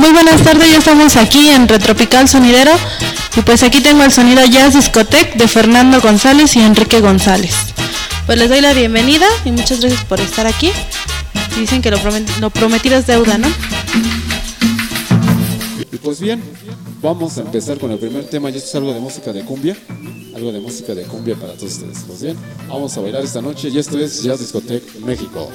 Muy buenas tardes, ya estamos aquí en Retropical Sonidero y pues aquí tengo el sonido Jazz Discotech de Fernando González y Enrique González. Pues les doy la bienvenida y muchas gracias por estar aquí. Dicen que lo, lo prometido es deuda, ¿no? Y pues bien, vamos a empezar con el primer tema. Ya esto es algo de música de cumbia. Algo de música de cumbia para todos ustedes. Pues bien, vamos a bailar esta noche y esto es Jazz Discotech México.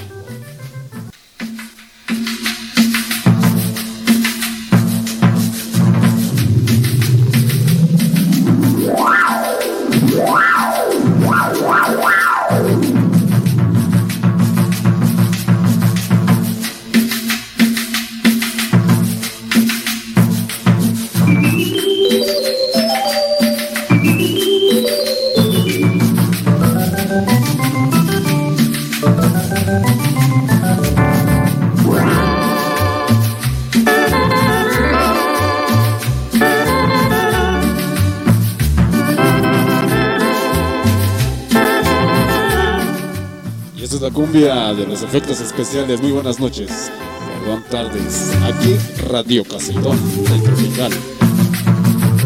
Esta es la cumbia de los efectos especiales. Muy buenas noches. Perdón, tardes. Aquí Radio Casetón, el Tropical.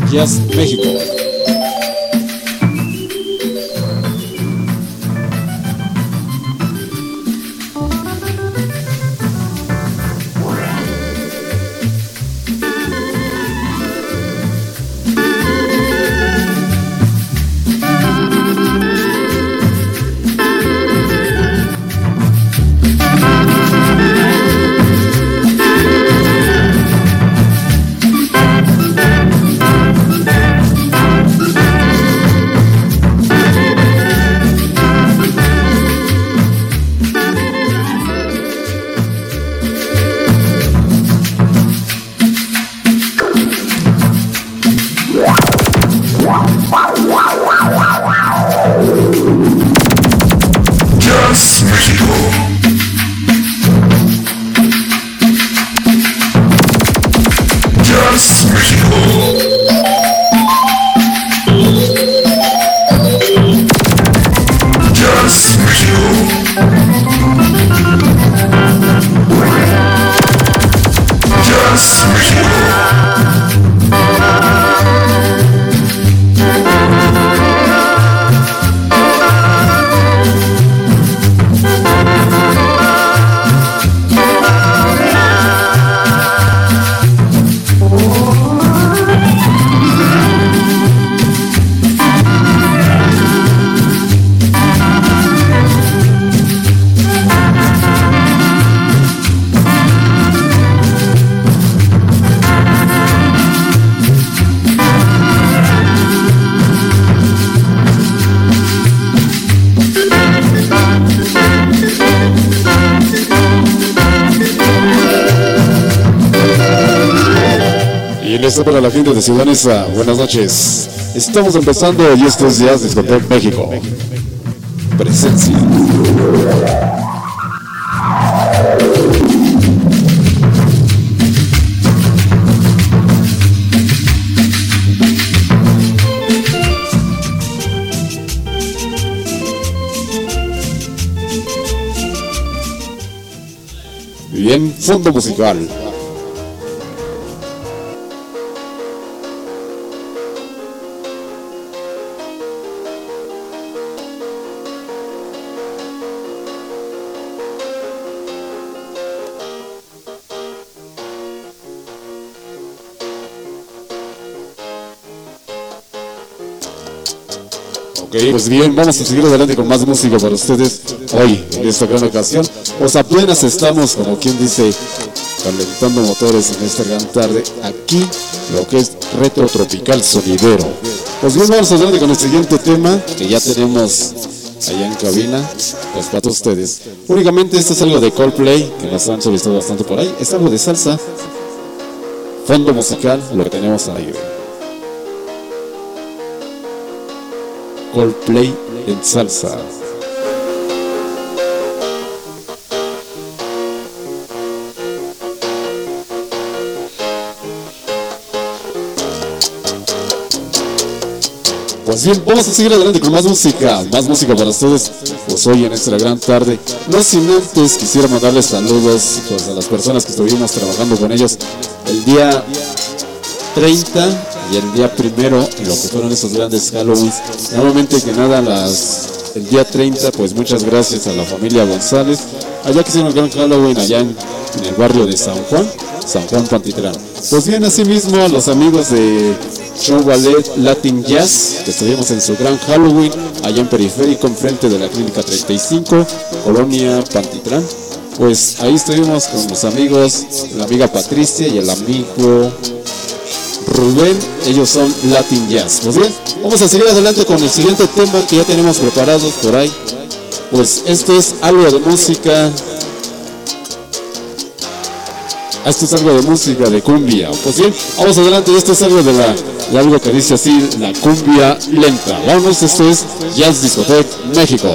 Jazz México. Jazz esto para la gente de Ciudad Neza, buenas noches. Estamos empezando y esto es Jazz Discotech México. Presencia. Bien, fondo musical. Pues bien, vamos a seguir adelante con más música para ustedes hoy, en esta gran ocasión. Pues apenas estamos, como quien dice, calentando motores en esta gran tarde, aquí, lo que es Retro Tropical Sonidero. Pues bien, vamos adelante con el siguiente tema, que ya tenemos allá en cabina, pues para ustedes. Únicamente esto es algo de Coldplay, que nos han solicitado bastante por ahí. Es algo de salsa, fondo musical, lo que tenemos ahí. Coldplay en salsa. Pues bien, vamos a seguir adelante con más música, más música para ustedes, pues hoy en esta gran tarde. No sin antes quisiera mandarles saludos pues, a las personas que estuvimos trabajando con ellos el día 30 y el día primero, lo que fueron esos grandes Halloween. Nuevamente que nada, las, el día 30, pues muchas gracias a la familia González. Allá que hicieron el gran Halloween allá en, en el barrio de San Juan, San Juan Pantitlán. Pues bien, asimismo los amigos de Show Ballet Latin Jazz, que estuvimos en su gran Halloween, allá en Periférico, enfrente de la Clínica 35, Colonia Pantitlán. Pues ahí estuvimos con los amigos, la amiga Patricia y el amigo Rubén, ellos son Latin Jazz. Pues bien, vamos a seguir adelante con el siguiente tema que ya tenemos preparados por ahí. Pues esto es algo de música. Esto es algo de música de cumbia. Pues bien, vamos adelante. Esto es algo de la de algo que dice así la cumbia lenta. Vamos, esto es Jazz Discotech México.